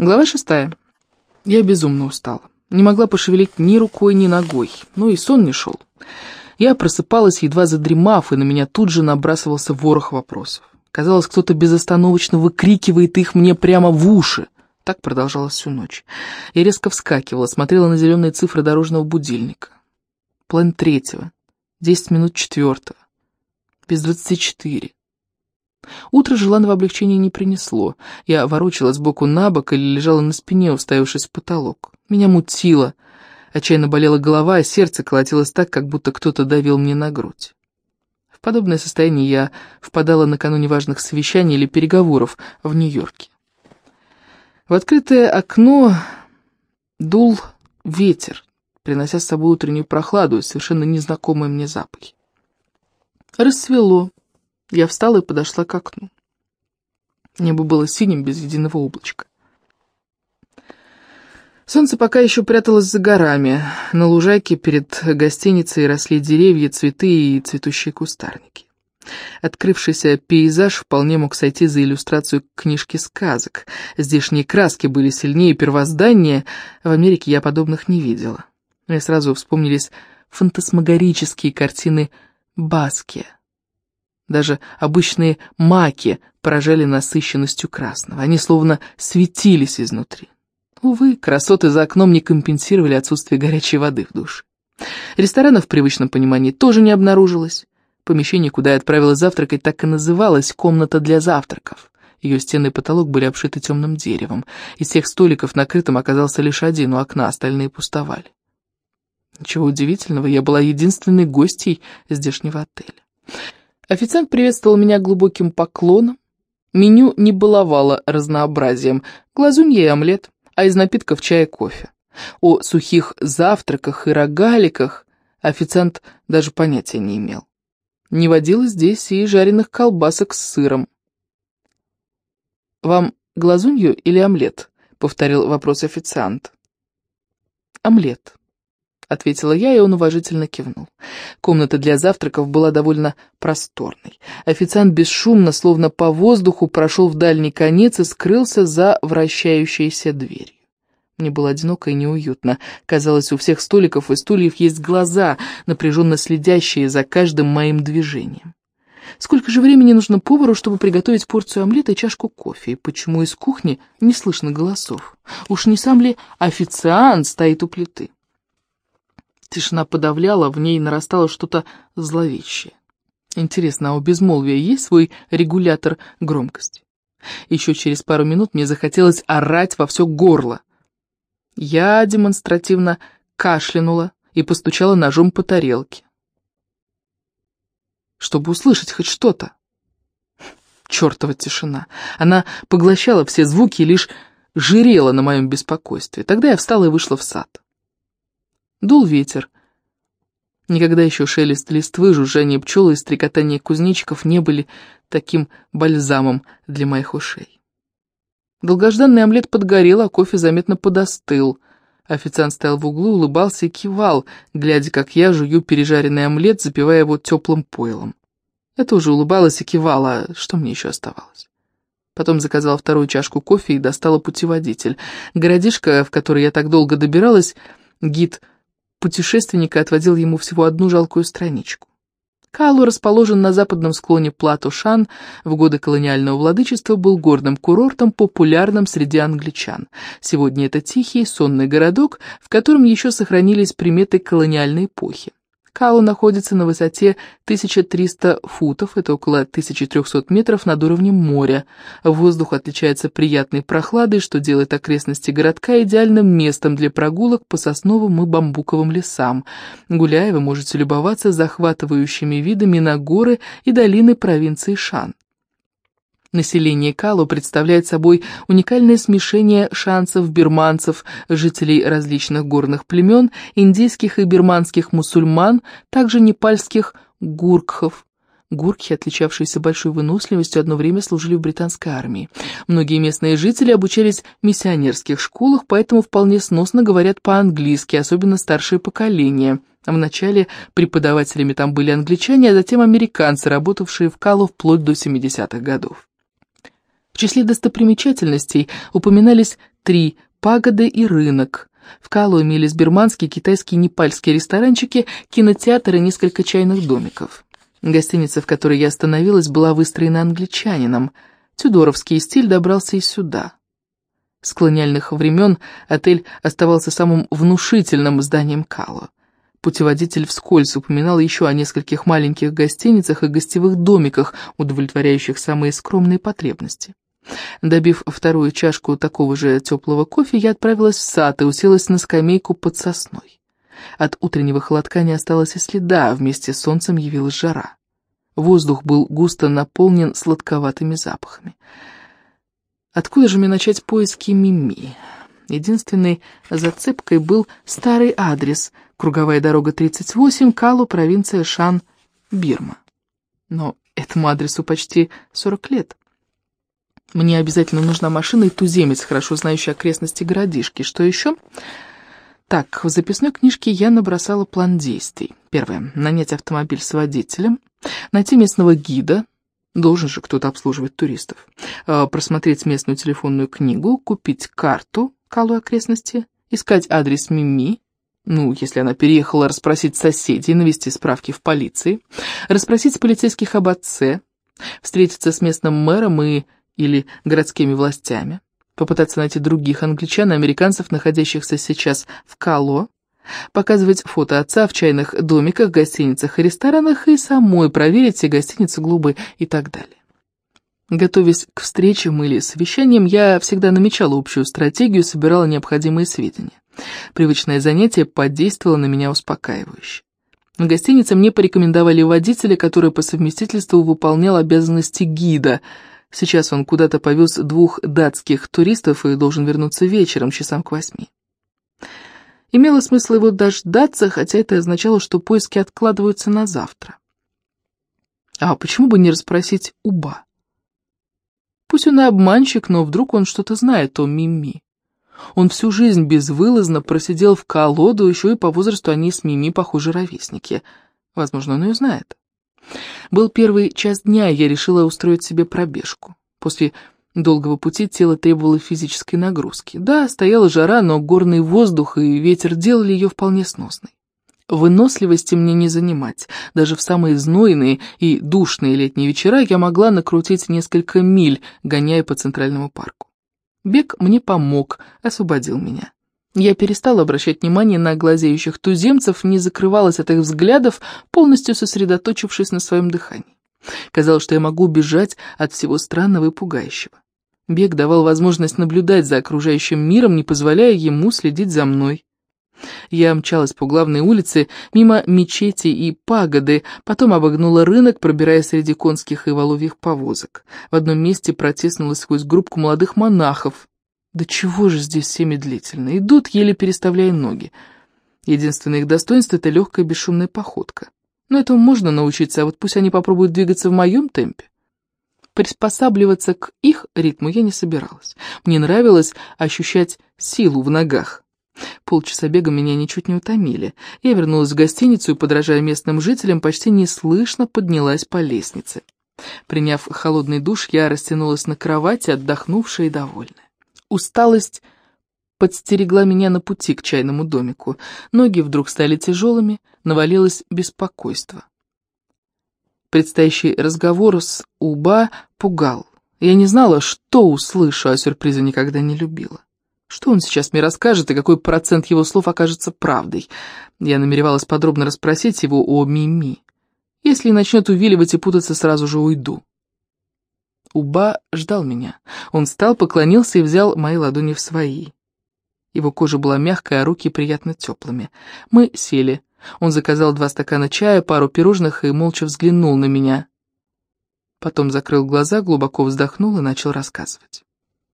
Глава шестая. Я безумно устала. Не могла пошевелить ни рукой, ни ногой. Ну и сон не шел. Я просыпалась, едва задремав, и на меня тут же набрасывался ворох вопросов. Казалось, кто-то безостановочно выкрикивает их мне прямо в уши. Так продолжалось всю ночь. Я резко вскакивала, смотрела на зеленые цифры дорожного будильника. План третьего. Десять минут четвертого. Без двадцати четыре. Утро желанного облегчения не принесло. Я ворочалась сбоку на бок или лежала на спине, уставившись в потолок. Меня мутило. Отчаянно болела голова, а сердце колотилось так, как будто кто-то давил мне на грудь. В подобное состояние я впадала накануне важных совещаний или переговоров в Нью-Йорке. В открытое окно дул ветер, принося с собой утреннюю прохладу и совершенно незнакомые мне запахи. Рассвело. Я встала и подошла к окну. Небо было синим, без единого облачка. Солнце пока еще пряталось за горами. На лужайке перед гостиницей росли деревья, цветы и цветущие кустарники. Открывшийся пейзаж вполне мог сойти за иллюстрацию книжки сказок. Здешние краски были сильнее первоздания, в Америке я подобных не видела. Мне сразу вспомнились фантасмагорические картины Баски. Даже обычные маки поражали насыщенностью красного. Они словно светились изнутри. Увы, красоты за окном не компенсировали отсутствие горячей воды в душе. Ресторанов в привычном понимании тоже не обнаружилось. Помещение, куда я отправилась завтракать, так и называлось «комната для завтраков». Ее стены и потолок были обшиты темным деревом. Из всех столиков накрытым оказался лишь один у окна, остальные пустовали. Ничего удивительного, я была единственной гостьей здешнего отеля. Официант приветствовал меня глубоким поклоном. Меню не баловало разнообразием. Глазунья и омлет, а из напитков чай и кофе. О сухих завтраках и рогаликах официант даже понятия не имел. Не водилось здесь и жареных колбасок с сыром. «Вам глазунью или омлет?» — повторил вопрос официант. «Омлет», ответила я, и он уважительно кивнул. Комната для завтраков была довольно просторной. Официант бесшумно, словно по воздуху, прошел в дальний конец и скрылся за вращающейся дверью. Мне было одиноко и неуютно. Казалось, у всех столиков и стульев есть глаза, напряженно следящие за каждым моим движением. Сколько же времени нужно повару, чтобы приготовить порцию омлета и чашку кофе? И почему из кухни не слышно голосов? Уж не сам ли официант стоит у плиты? Тишина подавляла, в ней нарастало что-то зловещее. Интересно, а у безмолвия есть свой регулятор громкости? Еще через пару минут мне захотелось орать во все горло. Я демонстративно кашлянула и постучала ножом по тарелке. Чтобы услышать хоть что-то. Чертова тишина. Она поглощала все звуки и лишь жирела на моем беспокойстве. Тогда я встала и вышла в сад. Дул ветер. Никогда еще шелест листвы, жужжание пчел и стрекотание кузнечиков не были таким бальзамом для моих ушей. Долгожданный омлет подгорел, а кофе заметно подостыл. Официант стоял в углу, улыбался и кивал, глядя, как я жую пережаренный омлет, запивая его теплым пойлом. Я тоже улыбалась и кивала, что мне еще оставалось? Потом заказала вторую чашку кофе и достала путеводитель. Городишко, в который я так долго добиралась, гид путешественника отводил ему всего одну жалкую страничку. Калу расположен на западном склоне плато Шан, в годы колониального владычества был горным курортом, популярным среди англичан. Сегодня это тихий, сонный городок, в котором еще сохранились приметы колониальной эпохи. Калу находится на высоте 1300 футов, это около 1300 метров над уровнем моря. Воздух отличается приятной прохладой, что делает окрестности городка идеальным местом для прогулок по сосновым и бамбуковым лесам. Гуляя, вы можете любоваться захватывающими видами на горы и долины провинции Шан. Население Калу представляет собой уникальное смешение шансов бирманцев, жителей различных горных племен, индийских и бирманских мусульман, также непальских гуркхов. Гуркхи, отличавшиеся большой выносливостью, одно время служили в британской армии. Многие местные жители обучались в миссионерских школах, поэтому вполне сносно говорят по-английски, особенно старшее поколение. Вначале преподавателями там были англичане, а затем американцы, работавшие в Калу вплоть до 70-х годов. В числе достопримечательностей упоминались три пагоды и рынок. В Калу имелись бирманские, китайские, непальские ресторанчики, кинотеатр и несколько чайных домиков. Гостиница, в которой я остановилась, была выстроена англичанином. Тюдоровский стиль добрался и сюда. С колониальных времен отель оставался самым внушительным зданием Кало. Путеводитель вскользь упоминал еще о нескольких маленьких гостиницах и гостевых домиках, удовлетворяющих самые скромные потребности. Добив вторую чашку такого же теплого кофе, я отправилась в сад и уселась на скамейку под сосной. От утреннего холодка не осталось и следа, вместе с солнцем явилась жара. Воздух был густо наполнен сладковатыми запахами. Откуда же мне начать поиски Мими? Единственной зацепкой был старый адрес, круговая дорога 38, Калу, провинция Шан, Бирма. Но этому адресу почти 40 лет. Мне обязательно нужна машина и туземец, хорошо знающий окрестности городишки. Что еще? Так, в записной книжке я набросала план действий. Первое. Нанять автомобиль с водителем. Найти местного гида. Должен же кто-то обслуживать туристов. А, просмотреть местную телефонную книгу. Купить карту Калу окрестности. Искать адрес Мими. Ну, если она переехала, расспросить соседей, навести справки в полиции. Расспросить полицейских об отце. Встретиться с местным мэром и или городскими властями, попытаться найти других англичан и американцев, находящихся сейчас в Кало, показывать фото отца в чайных домиках, гостиницах и ресторанах и самой проверить все гостиницы, клубы и так далее. Готовясь к встречам или совещаниям, я всегда намечала общую стратегию, собирала необходимые сведения. Привычное занятие подействовало на меня успокаивающе. В гостинице мне порекомендовали водителя, который по совместительству выполнял обязанности гида – Сейчас он куда-то повез двух датских туристов и должен вернуться вечером, часам к восьми. Имело смысл его дождаться, хотя это означало, что поиски откладываются на завтра. А почему бы не расспросить Уба? Пусть он и обманщик, но вдруг он что-то знает о Мими. Он всю жизнь безвылазно просидел в колоду, еще и по возрасту они с Мими похожи ровесники. Возможно, он ее знает. Был первый час дня, и я решила устроить себе пробежку. После долгого пути тело требовало физической нагрузки. Да, стояла жара, но горный воздух и ветер делали ее вполне сносной. Выносливости мне не занимать. Даже в самые знойные и душные летние вечера я могла накрутить несколько миль, гоняя по Центральному парку. Бег мне помог, освободил меня. Я перестала обращать внимание на глазеющих туземцев, не закрывалась от их взглядов, полностью сосредоточившись на своем дыхании. Казалось, что я могу убежать от всего странного и пугающего. Бег давал возможность наблюдать за окружающим миром, не позволяя ему следить за мной. Я мчалась по главной улице, мимо мечети и пагоды, потом обогнула рынок, пробираясь среди конских и воловьих повозок. В одном месте протиснулась сквозь группку молодых монахов, да чего же здесь все медлительно? Идут, еле переставляя ноги. Единственное их достоинство — это легкая бесшумная походка. Но этому можно научиться, а вот пусть они попробуют двигаться в моем темпе. Приспосабливаться к их ритму я не собиралась. Мне нравилось ощущать силу в ногах. Полчаса бега меня ничуть не утомили. Я вернулась в гостиницу и, подражая местным жителям, почти неслышно поднялась по лестнице. Приняв холодный душ, я растянулась на кровати, отдохнувшая и довольная. Усталость подстерегла меня на пути к чайному домику. Ноги вдруг стали тяжелыми, навалилось беспокойство. Предстоящий разговор с Уба пугал. Я не знала, что услышу, а сюрпризы никогда не любила. Что он сейчас мне расскажет и какой процент его слов окажется правдой? Я намеревалась подробно расспросить его о Мими. Если начнет увиливать и путаться, сразу же уйду. Уба ждал меня. Он встал, поклонился и взял мои ладони в свои. Его кожа была мягкая, а руки приятно теплыми. Мы сели. Он заказал два стакана чая, пару пирожных и молча взглянул на меня. Потом закрыл глаза, глубоко вздохнул и начал рассказывать.